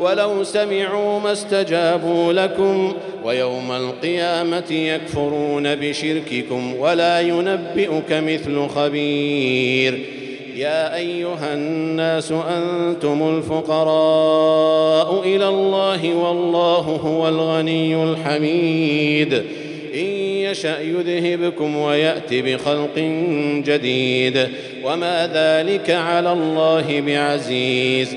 ولو سمعوا ما استجابوا لكم ويوم القيامة يكفرون بشرككم ولا ينبئك مثل خبير. يا أيها الناس أنتم الفقراء إلى الله والله هو الغني الحميد. إن يشأ يذهبكم ويأت بخلق جديد. وما ذلك على الله بعزيز.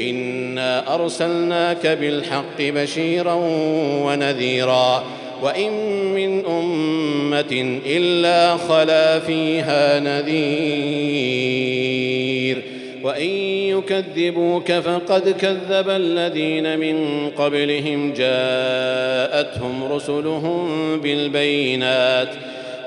إنا أرسلناك بالحق بشيرا ونذيرا وإن من أمة إلا خلا فيها نذير وإن يكذبوك فقد كذب الذين من قبلهم جاءتهم رسلهم بالبينات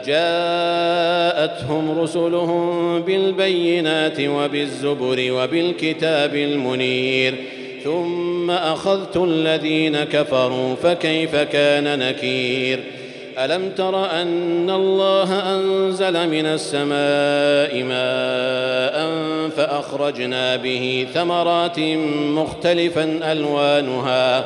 جاءتهم رسلهم بالبينات وبالزبر وبالكتاب المنير ثم أخذت الذين كفروا فكيف كان نكير ألم تر أن الله أنزل من السماء ماء فأخرجنا به ثمرات مختلفا ألوانها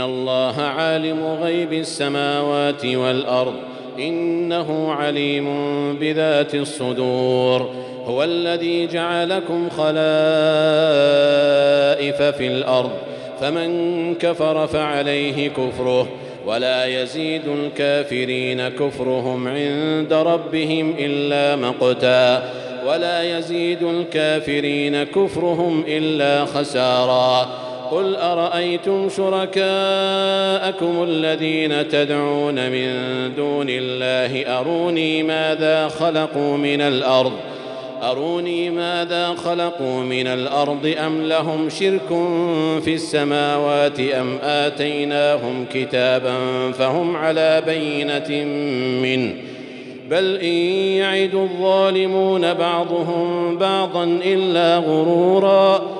إن الله عالم غيب السماوات والأرض إنه عليم بذات الصدور هو الذي جعلكم خلائف في الأرض فمن كفر فعليه كفره ولا يزيد الكافرين كفرهم عند ربهم الا مقتا ولا يزيد الكافرين كفرهم الا خسارا قل أرأيتم شركاءكم الذين تدعون من دون الله؟ أروني ماذا خلقوا من الأرض؟ أروني ماذا خلقوا من الأرض؟ أم لهم شرك في السماوات؟ أم آتيناهم كتابا فهم على بينة منه؟ بل إن يعد الظالمون بعضهم بعضا إلا غرورا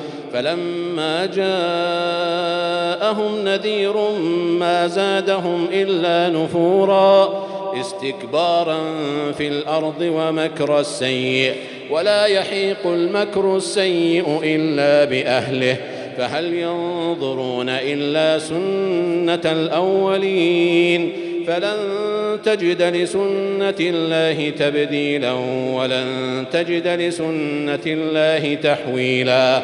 فلما جاءهم نذير ما زادهم إلا نفورا استكبارا في الأرض ومكر السيء ولا يحيق المكر السيء إلا بأهله فهل ينظرون إلا سنة الأولين فلن تجد لسنة الله تبديلا ولن تجد لسنة الله تحويلا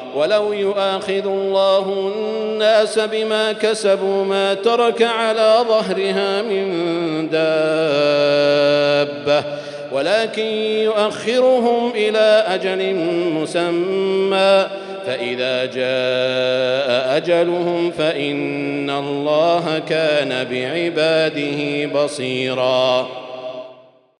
ولو يؤاخذ الله الناس بما كسبوا ما ترك على ظهرها من دابة ولكن يؤخرهم إلى أجل مسمى فإذا جاء أجلهم فإن الله كان بعباده بصيراً.